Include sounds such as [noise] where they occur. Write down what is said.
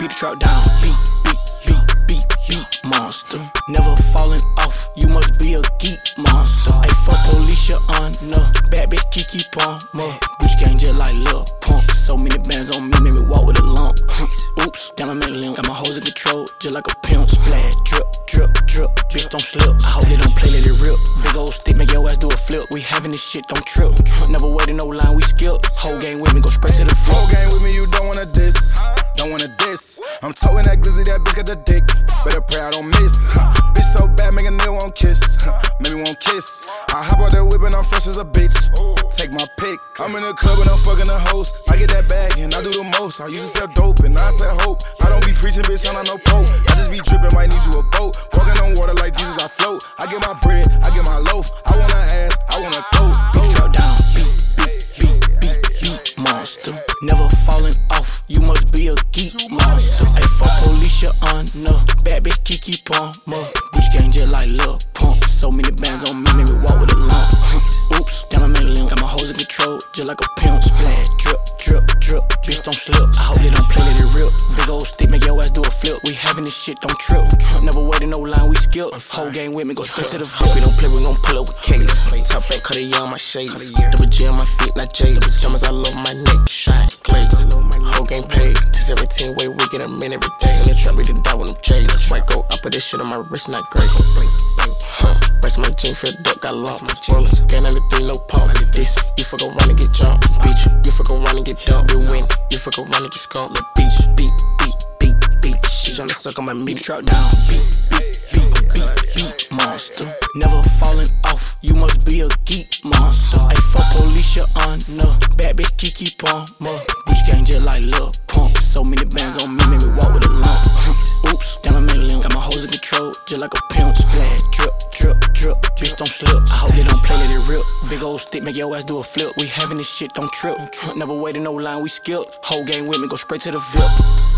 Beat the truck down, beat, beat, beat, beat, beat, monster. Never falling off, you must be a geek monster. Ay, fuck police, your honor. Bad bitch, Keke Palmer. Gucci gang just like Lil Pump. So many bands on me, made me walk with a lump. [laughs] Oops, down my limb. Got my hoes in control, just like a pimp. Splash, drip, drip, drip. Bitch, don't slip. I hope they don't play, let it rip. Big old stick, make your ass do a flip. We having this shit, don't trip. Never waiting no line, we skip. Whole gang with me, go straight to the Whole floor. gang with me, you don't wanna diss. Don't wanna diss. I'm toting that glizzy, that bitch got the dick. Better pray I don't miss. Huh. Bitch so bad, make a nigga won't kiss. Huh. Maybe won't kiss. I hop out that whip and I'm fresh as a bitch. Take my pick. I'm in the club and I'm fucking the host. I get that bag and I do the most. I used to sell dope and I sell hope. I don't be preaching, bitch, I'm not no pope. I just be dripping, might need you a boat. Walking on water like Jesus, I float. I get my must be a geek monster. Ay, fuck police, your honor. Bad bitch, Keke Palmer. Gucci gang just like Lil Pump. So many bands on me, made me walk with a lump. [laughs] Oops, down my limb. Got my hoes in control, just like a pimp. Splash, drip, drip, drip. Bitch, don't slip. I hope they don't play, it rip. Big old stick, make your ass do a flip. We having this shit, don't trip. Never waiting no line, we skip. Whole gang with me, go straight to the flip. we don't play, we gon' pull up with Kayla. Top back, cut it on my shades. Double G on my feet, not Jada. Jammers all over my neck, shine, glaze. Whole game paid. 217 way, we get a minute every day. The trap, we done die with them J's. White gold, I put this shit on my wrist, not gray. Huh. Rest my jean filled up, got lumps. Rollers, gain 93, no pump. This, you fuck around and get jumped. Bitch, you fuck around and get dumped. You win, you fuck around and get skunked. Little beach, beat, beat, beat, beat. She tryna suck on my meat. truck down. Beat, beat, beat, beat, beat, like a pimp. Splash, drip, drip, drip. Bitch, don't slip. I hope they don't play, let it rip. Big old stick, make your ass do a flip. We having this shit, don't trip. Never waiting no line, we skip. Whole gang with me, go straight to the VIP.